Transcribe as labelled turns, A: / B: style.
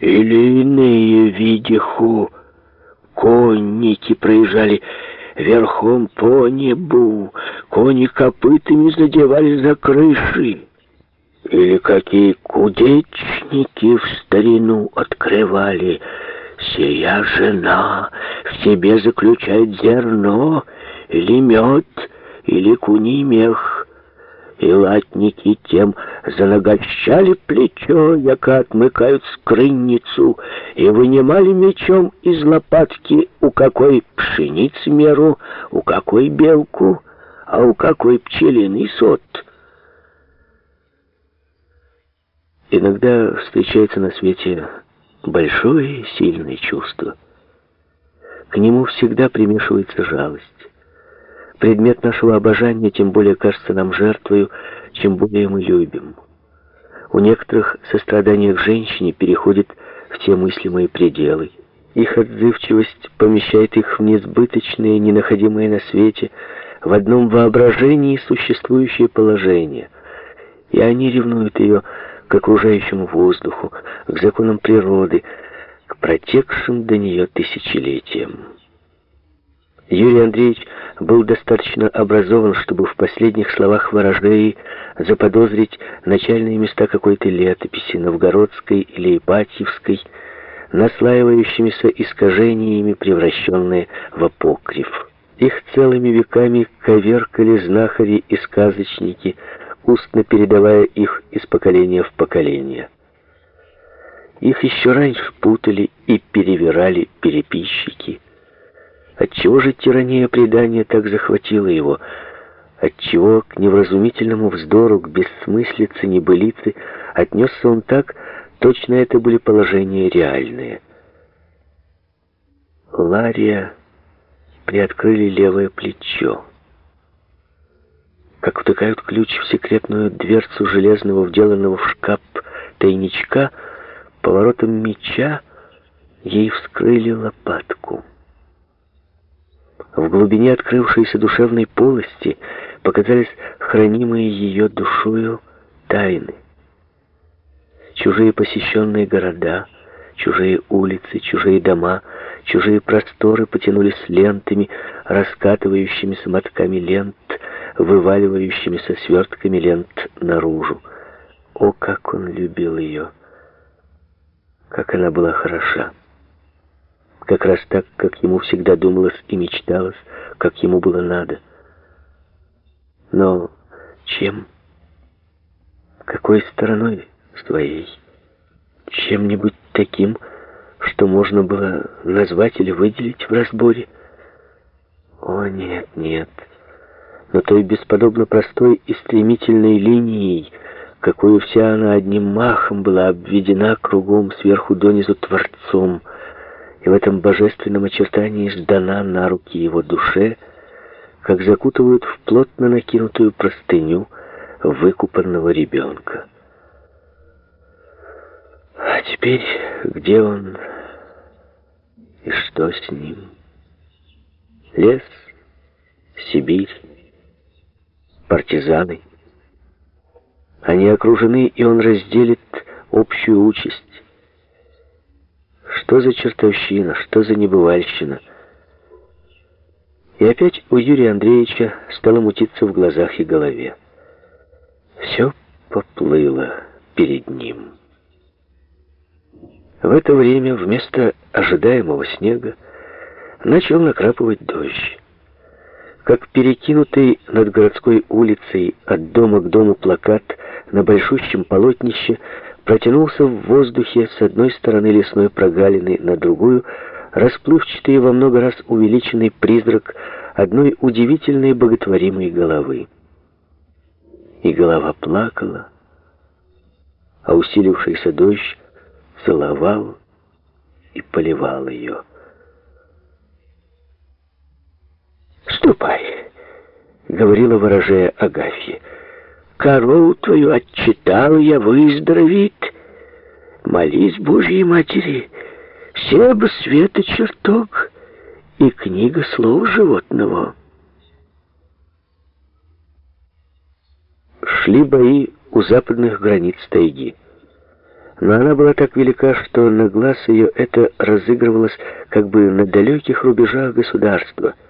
A: или иные видиху. Конники проезжали верхом по небу, кони копытами задевали за крыши. Или какие кудечники в старину открывали. Сия жена в себе заключает зерно, или мед, или куний мех и латники тем занагощали плечо, яка отмыкают скрынницу, и вынимали мечом из лопатки у какой пшениц меру, у какой белку, а у какой пчелиный сот. Иногда встречается на свете большое сильное чувство. К нему всегда примешивается жалость. Предмет нашего обожания тем более кажется нам жертвою, чем более мы любим. У некоторых сострадание к женщине переходит в те мыслимые пределы. Их отзывчивость помещает их в несбыточные, ненаходимые на свете, в одном воображении существующее положение. И они ревнуют ее к окружающему воздуху, к законам природы, к протекшим до нее тысячелетиям. Юрий Андреевич был достаточно образован, чтобы в последних словах ворожеи заподозрить начальные места какой-то летописи, новгородской или ипатьевской, наслаивающимися искажениями, превращенные в апокриф. Их целыми веками коверкали знахари и сказочники, устно передавая их из поколения в поколение. Их еще раньше путали и перевирали переписчики – Отчего же тирания предания так захватила его? Отчего к невразумительному вздору, к бессмыслице, небылице отнесся он так, точно это были положения реальные? Лария приоткрыли левое плечо. Как втыкают ключ в секретную дверцу железного, вделанного в шкаф тайничка, поворотом меча ей вскрыли лопатку. В глубине открывшейся душевной полости показались хранимые ее душою тайны. Чужие посещенные города, чужие улицы, чужие дома, чужие просторы потянулись лентами, раскатывающимися мотками лент, вываливающимися свертками лент наружу. О, как он любил ее! Как она была хороша! Как раз так, как ему всегда думалось и мечталось, как ему было надо. Но чем? Какой стороной своей? Чем-нибудь таким, что можно было назвать или выделить в разборе? О, нет, нет. Но той бесподобно простой и стремительной линией, какую вся она одним махом была обведена кругом сверху донизу Творцом — и в этом божественном очертании сдана на руки его душе, как закутывают в плотно накинутую простыню выкупанного ребенка. А теперь где он и что с ним? Лес, Сибирь, партизаны. Они окружены, и он разделит общую участь. Что за чертовщина, что за небывальщина? И опять у Юрия Андреевича стало мутиться в глазах и голове. Все поплыло перед ним. В это время вместо ожидаемого снега начал накрапывать дождь. Как перекинутый над городской улицей от дома к дому плакат на большущем полотнище протянулся в воздухе с одной стороны лесной прогалины на другую, расплывчатый и во много раз увеличенный призрак одной удивительной боготворимой головы. И голова плакала, а усилившийся дождь целовал и поливал ее. «Ступай!» — говорила ворожея Агафья. Корову твою отчитал я, выздоровит. Молись Божьей Матери, все бы света чертог и книга слов животного. Шли бои у западных границ тайги. но она была так велика, что на глаз ее это разыгрывалось как бы на далеких рубежах государства —